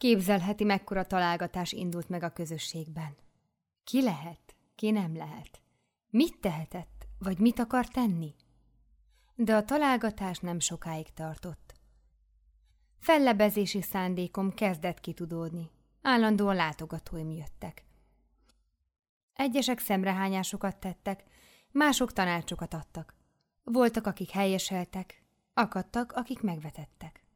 Képzelheti, mekkora találgatás indult meg a közösségben. Ki lehet, ki nem lehet? Mit tehetett, vagy mit akar tenni? De a találgatás nem sokáig tartott. Fellebezési szándékom kezdett kitudódni. Állandóan látogatóim jöttek. Egyesek szemrehányásokat tettek, mások tanácsokat adtak. Voltak, akik helyeseltek, akadtak, akik megvetettek.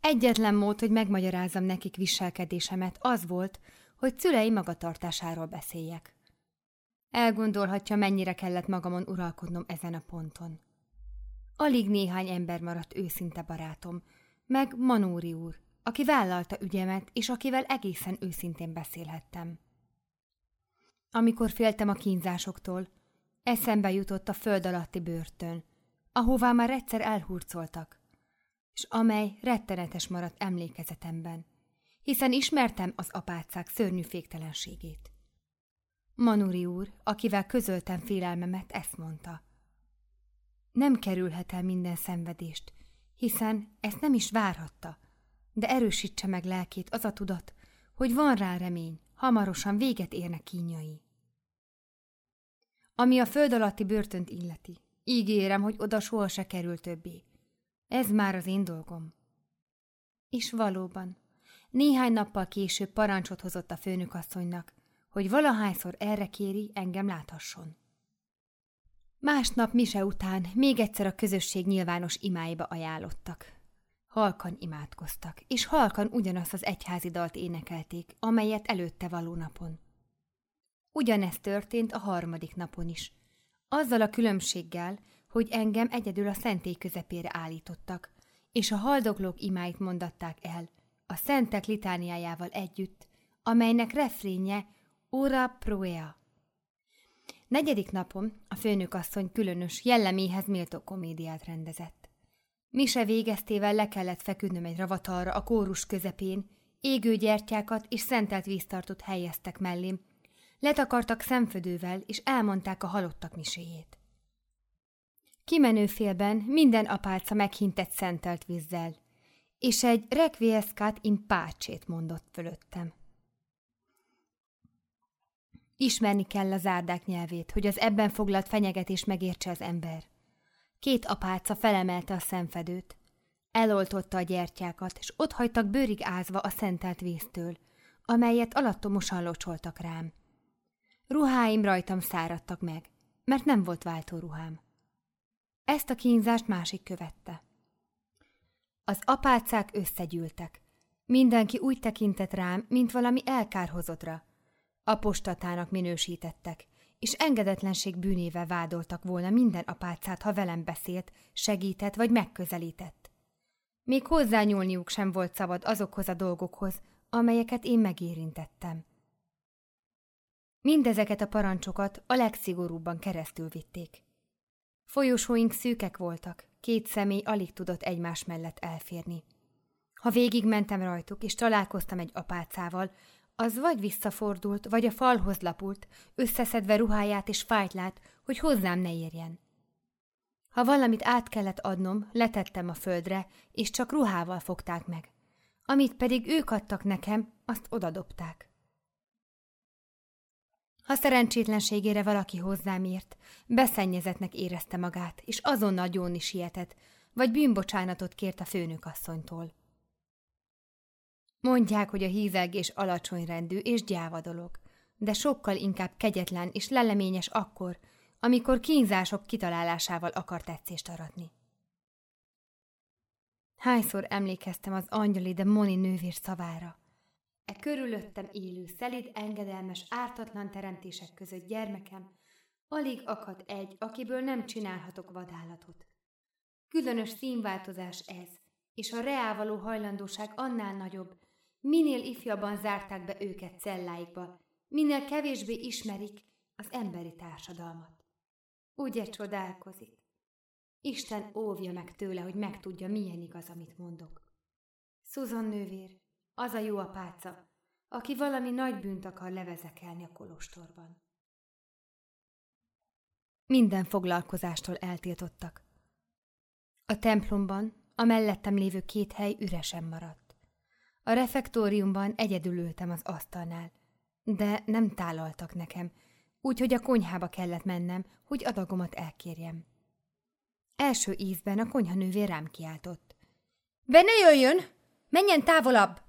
Egyetlen mód, hogy megmagyarázzam nekik viselkedésemet, az volt, hogy szülei magatartásáról beszéljek. Elgondolhatja, mennyire kellett magamon uralkodnom ezen a ponton. Alig néhány ember maradt őszinte barátom, meg Manóri úr, aki vállalta ügyemet, és akivel egészen őszintén beszélhettem. Amikor féltem a kínzásoktól, eszembe jutott a föld alatti börtön, ahová már egyszer elhurcoltak, és amely rettenetes maradt emlékezetemben, hiszen ismertem az apácák szörnyű féktelenségét. Manuri úr, akivel közöltem félelmemet, ezt mondta. Nem kerülhet el minden szenvedést, hiszen ezt nem is várhatta, de erősítse meg lelkét az a tudat, hogy van rá remény, hamarosan véget érnek kínjai. Ami a föld alatti börtönt illeti, ígérem, hogy oda soha se kerül többé. Ez már az én dolgom. És valóban, néhány nappal később parancsot hozott a főnökasszonynak, hogy valahányszor erre kéri, engem láthasson. Másnap mise után még egyszer a közösség nyilvános imáiba ajánlottak. Halkan imádkoztak, és halkan ugyanazt az egyházi dalt énekelték, amelyet előtte való napon. Ugyanezt történt a harmadik napon is. Azzal a különbséggel, hogy engem egyedül a szentély közepére állítottak, és a haldoglók imáit mondatták el, a szentek litániájával együtt, amelynek refrénje Ura proea. Negyedik napon a főnökasszony különös, jelleméhez méltó komédiát rendezett. Mise végeztével le kellett feküdnöm egy ravatalra a kórus közepén, égő gyertyákat és szentelt víztartót helyeztek mellém, letakartak szemfödővel, és elmondták a halottak miséjét. Kimenőfélben minden apálca meghintett szentelt vízzel, és egy requiescat in pácsét mondott fölöttem. Ismerni kell az árdák nyelvét, hogy az ebben foglalt fenyegetés megértse az ember. Két apáca felemelte a szemfedőt, eloltotta a gyertyákat, és hagytak bőrig ázva a szentelt víztől, amelyet alattomosan locsoltak rám. Ruháim rajtam száradtak meg, mert nem volt váltóruhám. Ezt a kínzást másik követte. Az apácák összegyűltek. Mindenki úgy tekintett rám, mint valami elkárhozottra. Apostatának minősítettek, és engedetlenség bűnével vádoltak volna minden apácát, ha velem beszélt, segített vagy megközelített. Még hozzányúlniuk sem volt szabad azokhoz a dolgokhoz, amelyeket én megérintettem. Mindezeket a parancsokat a legszigorúbban keresztül vitték. Folyosóink szűkek voltak, két személy alig tudott egymás mellett elférni. Ha végigmentem rajtuk, és találkoztam egy apácával, az vagy visszafordult, vagy a falhoz lapult, összeszedve ruháját és fájtlát, hogy hozzám ne érjen. Ha valamit át kellett adnom, letettem a földre, és csak ruhával fogták meg. Amit pedig ők adtak nekem, azt odadobták. Ha szerencsétlenségére valaki hozzám írt, beszennyezetnek érezte magát, és azonnal gyónni sietett, vagy bűnbocsánatot kért a főnökasszonytól. Mondják, hogy a hízelgés alacsony rendű és gyáva dolog, de sokkal inkább kegyetlen és leleményes akkor, amikor kínzások kitalálásával akar tetszést aratni. Hányszor emlékeztem az angyali de Moni nővér szavára. E körülöttem élő, szelid, engedelmes, ártatlan teremtések között gyermekem, alig akad egy, akiből nem csinálhatok vadállatot. Különös színváltozás ez, és a reálvaló hajlandóság annál nagyobb, minél ifjabban zárták be őket celláikba, minél kevésbé ismerik az emberi társadalmat. Ugye csodálkozik? Isten óvja meg tőle, hogy megtudja, milyen igaz, amit mondok. Susan nővér, az a jó apáca, aki valami nagy bűnt akar levezekelni a kolostorban. Minden foglalkozástól eltiltottak. A templomban a mellettem lévő két hely üresen maradt. A refektóriumban egyedül ültem az asztalnál, de nem tálaltak nekem, úgyhogy a konyhába kellett mennem, hogy adagomat elkérjem. Első ízben a konyhanővé rám kiáltott. – Be ne jöjjön! Menjen távolabb!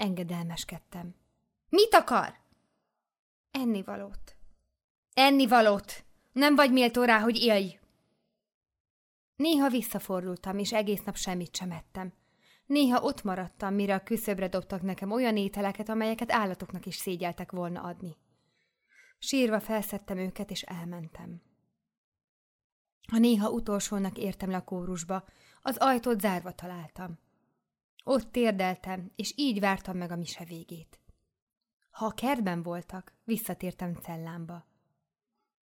Engedelmeskedtem. – Mit akar? – Ennivalót. – Ennivalót! Nem vagy méltó rá, hogy élj! Néha visszafordultam, és egész nap semmit sem ettem. Néha ott maradtam, mire a küszöbre dobtak nekem olyan ételeket, amelyeket állatoknak is szégyeltek volna adni. Sírva felszettem őket, és elmentem. Ha néha utolsónak értem le a kórusba, az ajtót zárva találtam. Ott térdeltem, és így vártam meg a mise végét. Ha a kertben voltak, visszatértem cellámba.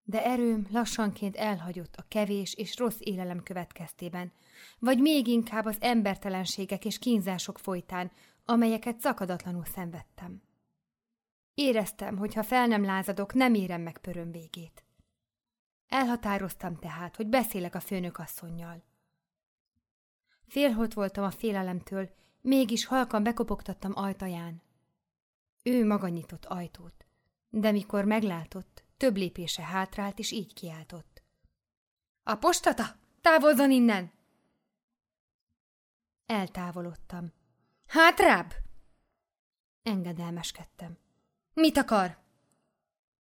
De erőm lassanként elhagyott a kevés és rossz élelem következtében, vagy még inkább az embertelenségek és kínzások folytán, amelyeket szakadatlanul szenvedtem. Éreztem, hogy ha fel nem lázadok, nem érem meg pöröm végét. Elhatároztam tehát, hogy beszélek a főnök asszonynal. Félholt voltam a félelemtől, mégis halkan bekopogtattam ajtaján. Ő maga nyitott ajtót, de mikor meglátott, több lépése hátrált, és így kiáltott. A postata! Távozzon innen! Eltávolodtam. Hátrább! Engedelmeskedtem. Mit akar?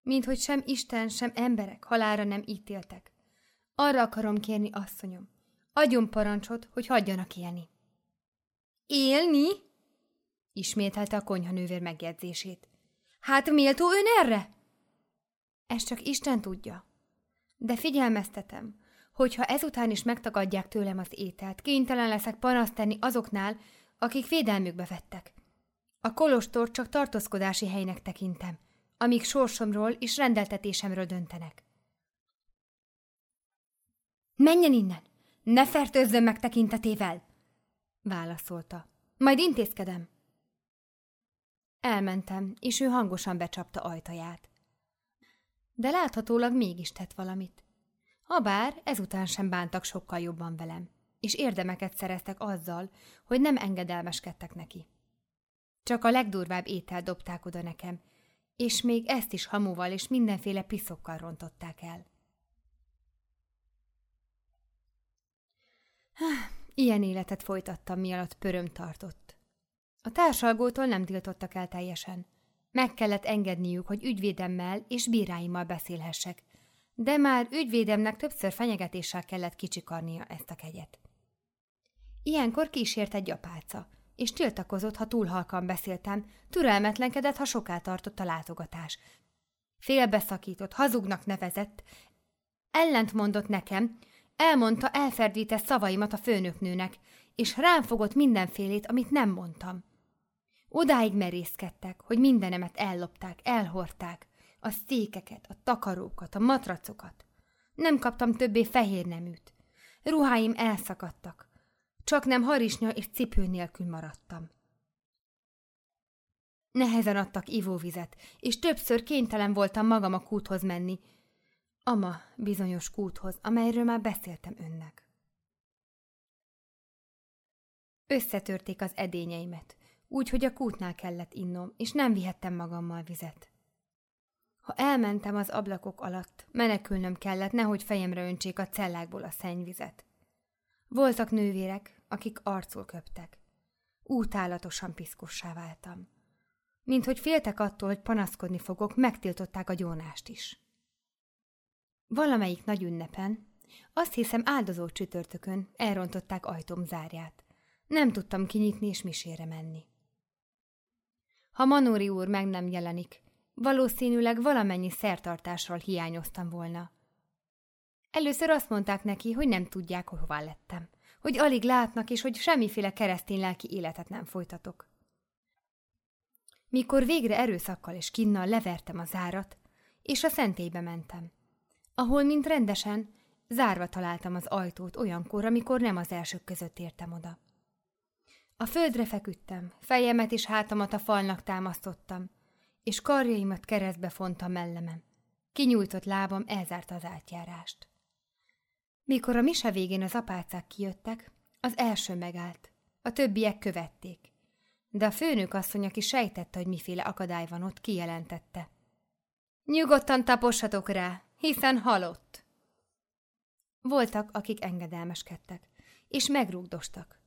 Mint hogy sem Isten, sem emberek halára nem ítéltek. Arra akarom kérni, asszonyom. Adjon parancsot, hogy hagyjanak élni. Élni? Ismételte a konyhanővér megjegyzését. Hát méltó ön erre? Ez csak Isten tudja. De figyelmeztetem, hogyha ezután is megtagadják tőlem az ételt, kénytelen leszek panaszt tenni azoknál, akik védelmükbe vettek. A kolostor csak tartózkodási helynek tekintem, amíg sorsomról és rendeltetésemről döntenek. Menjen innen! Ne fertőzzön meg tekintetével! Válaszolta. Majd intézkedem. Elmentem, és ő hangosan becsapta ajtaját. De láthatólag mégis tett valamit. Habár ezután sem bántak sokkal jobban velem, és érdemeket szereztek azzal, hogy nem engedelmeskedtek neki. Csak a legdurvább étel dobták oda nekem, és még ezt is hamuval és mindenféle piszokkal rontották el. Ilyen életet folytattam, mi alatt pöröm tartott. A társalgótól nem tiltottak el teljesen. Meg kellett engedniük, hogy ügyvédemmel és bíráimmal beszélhessek, de már ügyvédemnek többször fenyegetéssel kellett kicsikarnia ezt a kegyet. Ilyenkor kísért egy apáca, és tiltakozott, ha túl halkan beszéltem, türelmetlenkedett, ha soká tartott a látogatás. Félbeszakított, hazugnak nevezett, ellent mondott nekem, elmondta elferdített szavaimat a főnöknőnek, és rám fogott mindenfélét, amit nem mondtam. Odáig merészkedtek, hogy mindenemet ellopták, elhordták, a székeket, a takarókat, a matracokat. Nem kaptam többé fehér neműt. Ruháim elszakadtak, csak nem harisnya és cipő nélkül maradtam. Nehezen adtak ivóvizet, és többször kénytelen voltam magam a kúthoz menni. Ama bizonyos kúthoz, amelyről már beszéltem önnek. Összetörték az edényeimet, úgy, hogy a kútnál kellett innom, és nem vihettem magammal vizet. Ha elmentem az ablakok alatt, menekülnöm kellett, nehogy fejemre öntsék a cellákból a szennyvizet. Voltak nővérek, akik arcul köptek. Útálatosan piszkossá váltam. Mint hogy féltek attól, hogy panaszkodni fogok, megtiltották a gyónást is. Valamelyik nagy ünnepen, azt hiszem áldozó csütörtökön elrontották ajtóm zárját. Nem tudtam kinyitni és misére menni. Ha Manóri úr meg nem jelenik, valószínűleg valamennyi szertartásról hiányoztam volna. Először azt mondták neki, hogy nem tudják, hová lettem hogy alig látnak, és hogy semmiféle keresztény lelki életet nem folytatok. Mikor végre erőszakkal és kinnal levertem a zárat, és a szentélybe mentem, ahol, mint rendesen, zárva találtam az ajtót olyankor, amikor nem az elsők között értem oda. A földre feküdtem, fejemet és hátamat a falnak támasztottam, és karjaimat keresztbe fonta mellemem. Kinyújtott lábam elzárta az átjárást. Mikor a mise végén az apácák kijöttek, az első megállt. A többiek követték. De a főnök asszony, aki sejtette, hogy miféle akadály van ott, kijelentette. Nyugodtan taposhatok rá, hiszen halott. Voltak, akik engedelmeskedtek, és megrúgdostak.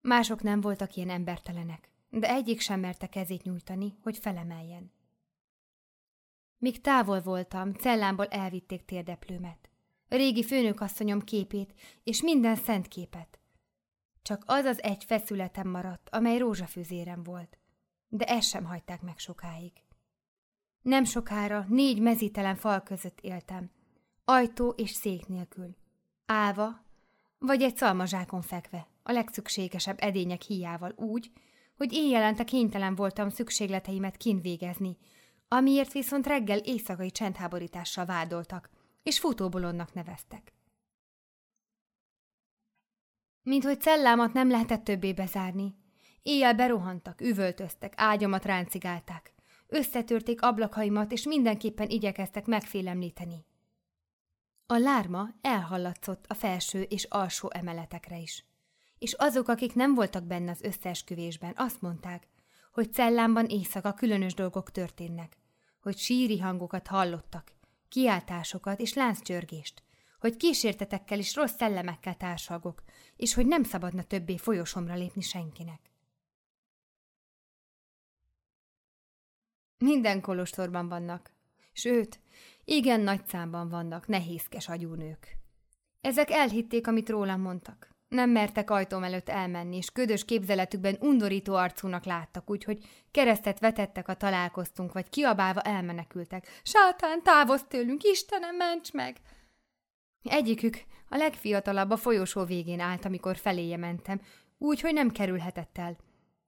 Mások nem voltak ilyen embertelenek, de egyik sem merte kezét nyújtani, hogy felemeljen. Míg távol voltam, cellámból elvitték térdeplőmet. Régi főnökasszonyom képét és minden szent képet. Csak az az egy feszületem maradt, amely rózsafűzérem volt. De ezt sem hagyták meg sokáig. Nem sokára négy mezítelen fal között éltem, ajtó és szék nélkül, állva, vagy egy szalmazsákon fekve, a legszükségesebb edények híjával úgy, hogy éjjelente kénytelen voltam szükségleteimet kinvégezni, amiért viszont reggel éjszakai csendháborítással vádoltak, és futóbolonnak neveztek. Mint hogy cellámat nem lehetett többé bezárni. Éjjel berohantak, üvöltöztek, ágyamat ráncigálták. Összetörték ablakaimat, és mindenképpen igyekeztek megfélemlíteni. A lárma elhallatszott a felső és alsó emeletekre is. És azok, akik nem voltak benne az összeesküvésben, azt mondták, hogy cellámban éjszaka különös dolgok történnek, hogy síri hangokat hallottak, kiáltásokat és lánccsörgést, hogy kísértetekkel és rossz szellemekkel társalgok, és hogy nem szabadna többé folyosomra lépni senkinek. Minden kolostorban vannak, sőt, igen nagy számban vannak nehézkes agyúnők. Ezek elhitték, amit rólam mondtak. Nem mertek ajtóm előtt elmenni, és ködös képzeletükben undorító arcúnak láttak, úgyhogy keresztet vetettek, a találkoztunk, vagy kiabálva elmenekültek. Sátán, távozz tőlünk, Istenem, ments meg! Egyikük, a legfiatalabb a folyosó végén állt, amikor feléje mentem, úgy, hogy nem kerülhetett el.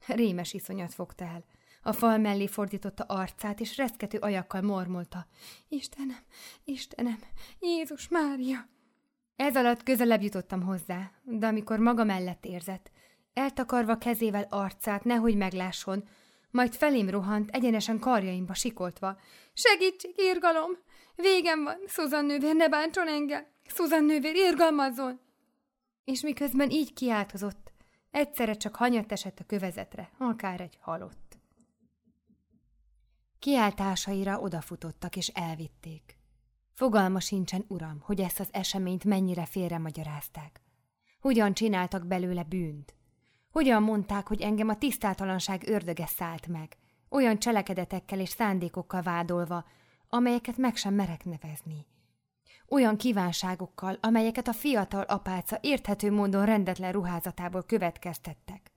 Rémes iszonyat fogta el. A fal mellé fordította arcát, és reszkető ajakkal mormolta. Istenem, Istenem, Jézus Mária! Ez alatt közelebb jutottam hozzá, de amikor maga mellett érzett, eltakarva kezével arcát, nehogy meglásson, majd felém rohant, egyenesen karjaimba sikoltva. Segítség, irgalom! Végem van, Szuzan nővér, ne bántson engem! Szuzan nővér, irgalmazzon! És miközben így kiáltozott, egyszerre csak hanyat esett a kövezetre, akár egy halott. Kiáltásaira odafutottak és elvitték. Fogalma sincsen, uram, hogy ezt az eseményt mennyire félre magyarázták. Hogyan csináltak belőle bűnt? Hogyan mondták, hogy engem a tisztátalanság ördöge szállt meg, olyan cselekedetekkel és szándékokkal vádolva, amelyeket meg sem merek nevezni. Olyan kívánságokkal, amelyeket a fiatal apáca érthető módon rendetlen ruházatából következtettek.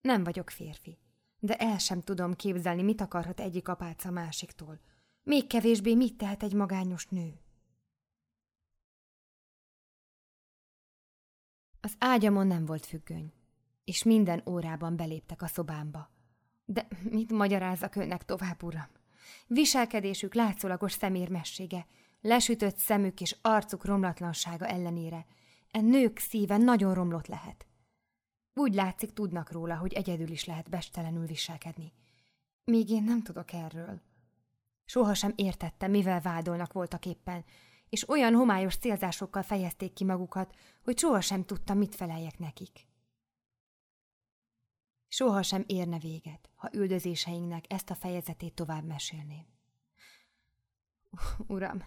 Nem vagyok férfi, de el sem tudom képzelni, mit akarhat egyik apáca másiktól. Még kevésbé mit tehet egy magányos nő. Az ágyamon nem volt függöny, és minden órában beléptek a szobámba. De mit magyarázzak önnek tovább, uram? Viselkedésük látszólagos szemérmessége, lesütött szemük és arcuk romlatlansága ellenére, e nők szíve nagyon romlott lehet. Úgy látszik, tudnak róla, hogy egyedül is lehet bestelenül viselkedni. Míg én nem tudok erről. Sohasem értettem, mivel vádolnak voltak éppen, és olyan homályos célzásokkal fejezték ki magukat, hogy sohasem tudtam, mit feleljek nekik. Sohasem érne véget, ha üldözéseinknek ezt a fejezetét tovább mesélném. Uram,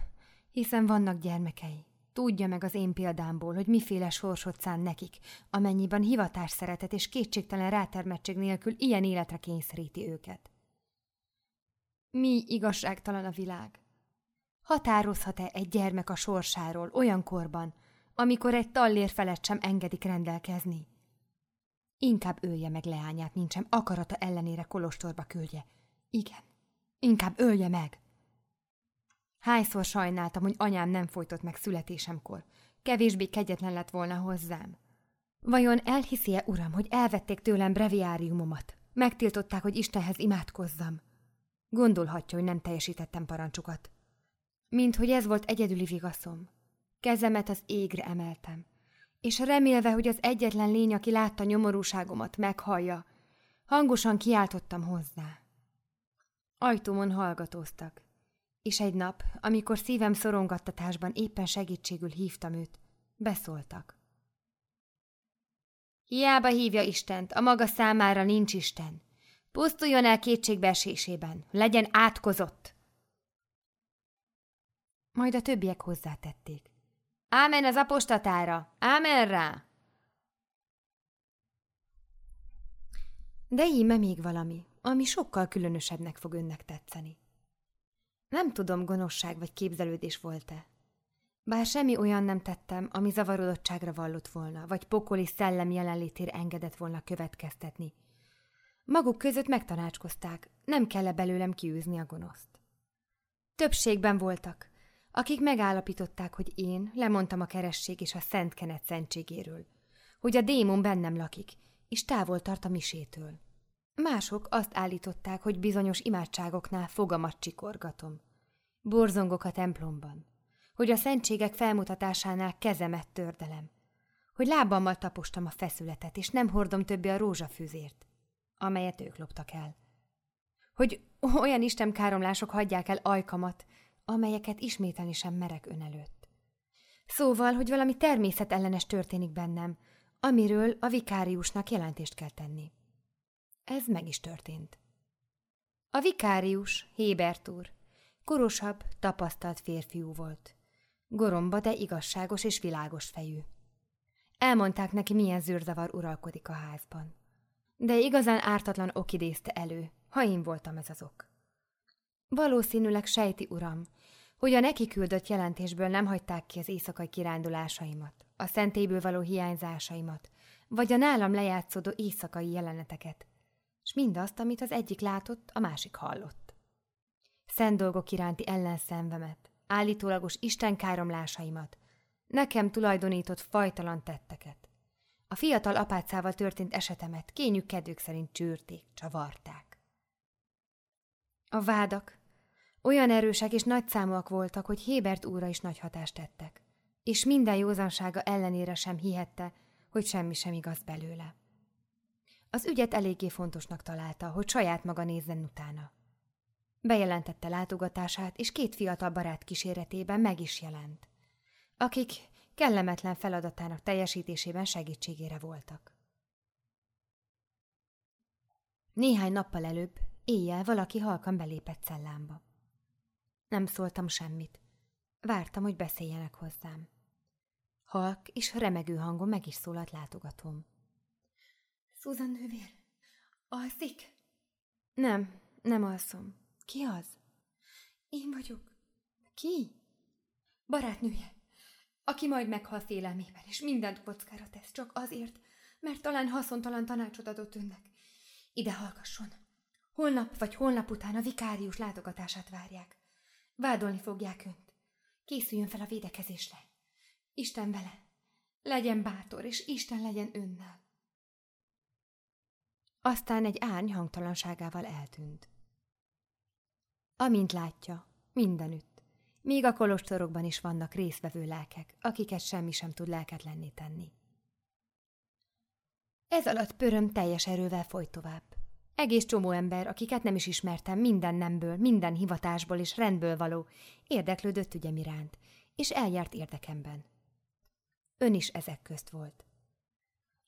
hiszen vannak gyermekei. Tudja meg az én példámból, hogy miféle sorsot szán nekik, amennyiben hivatás szeretet és kétségtelen rátermettség nélkül ilyen életre kényszeríti őket. Mi igazságtalan a világ? Határozhat-e egy gyermek a sorsáról olyan korban, amikor egy tallér felett sem engedik rendelkezni? Inkább ölje meg leányát, nincsen akarata ellenére kolostorba küldje. Igen, inkább ölje meg. Hányszor sajnáltam, hogy anyám nem folytott meg születésemkor. Kevésbé kegyetlen lett volna hozzám. Vajon elhiszi-e, uram, hogy elvették tőlem breviáriumomat? Megtiltották, hogy Istenhez imádkozzam. Gondolhatja, hogy nem teljesítettem parancsukat. Mint hogy ez volt egyedüli vigaszom. Kezemet az égre emeltem, és remélve, hogy az egyetlen lény, aki látta nyomorúságomat, meghallja, hangosan kiáltottam hozzá. Ajtómon hallgatóztak, és egy nap, amikor szívem szorongattatásban éppen segítségül hívtam őt, beszóltak. Hiába hívja Istent, a maga számára nincs Isten. Pusztuljon el kétségbeesésében, legyen átkozott. Majd a többiek hozzátették. Ámen az apostatára, ámen rá! De íme még valami, ami sokkal különösebbnek fog önnek tetszeni. Nem tudom, gonoszság vagy képzelődés volt-e. Bár semmi olyan nem tettem, ami zavarodottságra vallott volna, vagy pokoli szellem jelenlétére engedett volna következtetni. Maguk között megtanácskozták, nem kell -e belőlem kiűzni a gonoszt. Többségben voltak, akik megállapították, hogy én lemondtam a keresség és a szent kenet szentségéről, hogy a démon bennem lakik, és távol tart a misétől. Mások azt állították, hogy bizonyos imádságoknál fogamat csikorgatom. Borzongok a templomban, hogy a szentségek felmutatásánál kezemet tördelem, hogy lábammal tapostam a feszületet, és nem hordom többé a rózsafűzért, amelyet ők loptak el. Hogy olyan istenkáromlások hagyják el ajkamat, amelyeket ismételni sem merek ön előtt. Szóval, hogy valami természetellenes történik bennem, amiről a vikáriusnak jelentést kell tenni. Ez meg is történt. A vikárius, Hébert úr, korosabb, tapasztalt férfiú volt. Goromba, de igazságos és világos fejű. Elmondták neki, milyen zűrzavar uralkodik a házban. De igazán ártatlan ok idézte elő, ha én voltam ez az ok. Valószínűleg sejti, uram, hogy a neki küldött jelentésből nem hagyták ki az éjszakai kirándulásaimat, a szentélyből való hiányzásaimat, vagy a nálam lejátszódó éjszakai jeleneteket, s mindazt, amit az egyik látott, a másik hallott. Szent dolgok iránti ellenszenvemet, állítólagos istenkáromlásaimat, nekem tulajdonított fajtalan tetteket. A fiatal apácával történt esetemet kényük kedvük szerint csűrték, csavarták. A vádak olyan erősek és nagyszámúak voltak, hogy Hébert úra is nagy hatást tettek, és minden józansága ellenére sem hihette, hogy semmi sem igaz belőle. Az ügyet eléggé fontosnak találta, hogy saját maga nézzen utána. Bejelentette látogatását, és két fiatal barát kíséretében meg is jelent, akik kellemetlen feladatának teljesítésében segítségére voltak. Néhány nappal előbb, éjjel valaki halkan belépett cellámba. Nem szóltam semmit. Vártam, hogy beszéljenek hozzám. Halk és remegő hangon meg is szólalt látogatóm. Susan nővér, alszik? Nem, nem alszom. Ki az? Én vagyok. Ki? Barátnője, aki majd meghal félelmében, és mindent kockára tesz, csak azért, mert talán haszontalan tanácsot adott önnek. Ide hallgasson. Holnap vagy holnap után a vikárius látogatását várják. Vádolni fogják önt. Készüljön fel a védekezésre. Isten vele. Legyen bátor, és Isten legyen önnel. Aztán egy árny hangtalanságával eltűnt. Amint látja, mindenütt, még a kolostorokban is vannak részvevő lelkek, akiket semmi sem tud lelketlenné tenni. Ez alatt pöröm teljes erővel folyt tovább. Egész csomó ember, akiket nem is ismertem, minden nemből, minden hivatásból és rendből való, érdeklődött ügyem iránt, és eljárt érdekemben. Ön is ezek közt volt.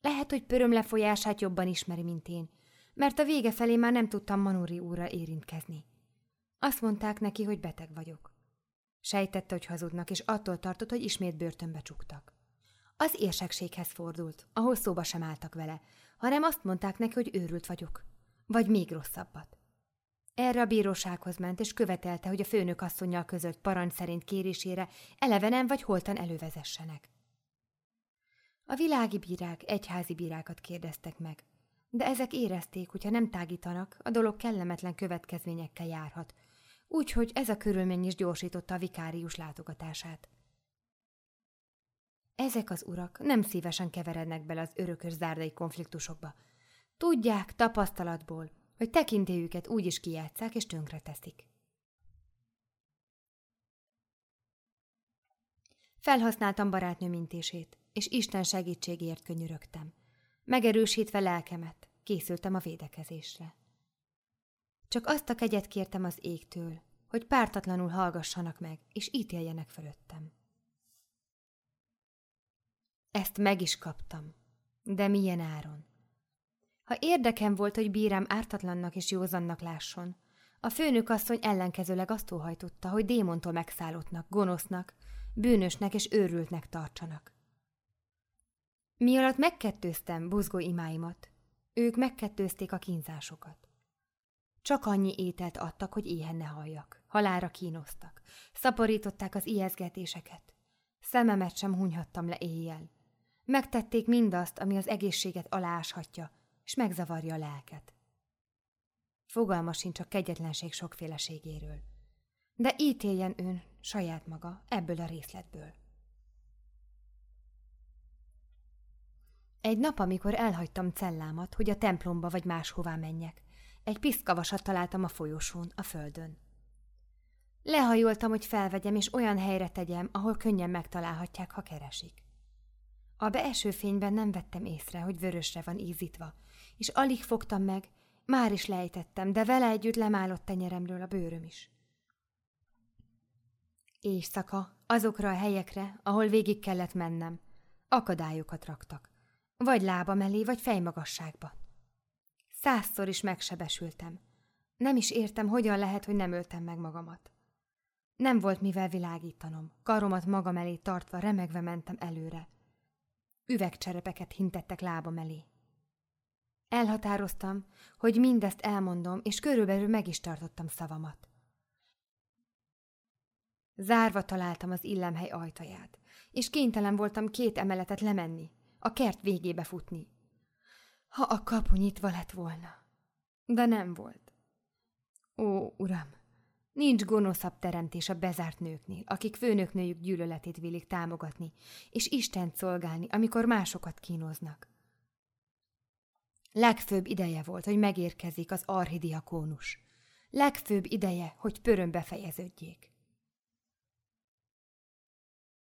Lehet, hogy pöröm lefolyását jobban ismeri, mint én, mert a vége felé már nem tudtam Manuri úrra érintkezni. Azt mondták neki, hogy beteg vagyok. Sejtette, hogy hazudnak, és attól tartott, hogy ismét börtönbe csuktak. Az érsekséghez fordult, ahol szóba sem álltak vele, hanem azt mondták neki, hogy őrült vagyok. Vagy még rosszabbat. Erre a bírósághoz ment, és követelte, hogy a főnök asszonyjal között parancs szerint kérésére elevenen vagy holtan elővezessenek. A világi bírák egyházi bírákat kérdeztek meg, de ezek érezték, hogyha nem tágítanak, a dolog kellemetlen következményekkel járhat, úgyhogy ez a körülmény is gyorsította a vikárius látogatását. Ezek az urak nem szívesen keverednek bele az örökös zárdai konfliktusokba. Tudják tapasztalatból, hogy tekintélyüket úgy is kijátszák és tönkre Felhasználtam barátnő mintését, és Isten segítségért könyörögtem. Megerősítve lelkemet, készültem a védekezésre. Csak azt a kegyet kértem az égtől, hogy pártatlanul hallgassanak meg, és ítéljenek fölöttem. Ezt meg is kaptam. De milyen áron? Ha érdekem volt, hogy bírám ártatlannak és józannak lásson, a főnök asszony ellenkezőleg azt óhajtotta, hogy démontól megszállottnak, gonosznak, bűnösnek és őrültnek tartsanak. Mi alatt megkettőztem buzgó imáimat, ők megkettőzték a kínzásokat. Csak annyi ételt adtak, hogy éhen ne halljak. Halára kínoztak. Szaporították az ijeszgetéseket. Szememet sem hunyhattam le éjjel. Megtették mindazt, ami az egészséget aláshatja, és megzavarja a lelket. Fogalma sincs a kegyetlenség sokféleségéről. De ítéljen ön saját maga ebből a részletből. Egy nap, amikor elhagytam cellámat, hogy a templomba vagy máshová menjek, egy piszkavasat találtam a folyosón, a földön. Lehajoltam, hogy felvegyem, és olyan helyre tegyem, ahol könnyen megtalálhatják, ha keresik. A beeső fényben nem vettem észre, hogy vörösre van ízítva, és alig fogtam meg, már is lejtettem, de vele együtt lemálott tenyeremről a bőröm is. Éjszaka, azokra a helyekre, ahol végig kellett mennem, akadályokat raktak. Vagy lába mellé, vagy fejmagasságban. Százszor is megsebesültem. Nem is értem, hogyan lehet, hogy nem öltem meg magamat. Nem volt mivel világítanom. Karomat magam elé tartva remegve mentem előre. Üvegcserepeket hintettek lábam elé. Elhatároztam, hogy mindezt elmondom, és körülbelül meg is tartottam szavamat. Zárva találtam az illemhely ajtaját, és kénytelen voltam két emeletet lemenni, a kert végébe futni. Ha a kapu nyitva lett volna. De nem volt. Ó, uram, nincs gonoszabb teremtés a bezárt nőknél, akik főnöknőjük gyűlöletét vélik támogatni, és Istent szolgálni, amikor másokat kínoznak. Legfőbb ideje volt, hogy megérkezik az arhidiakónus. Legfőbb ideje, hogy pöröm befejeződjék.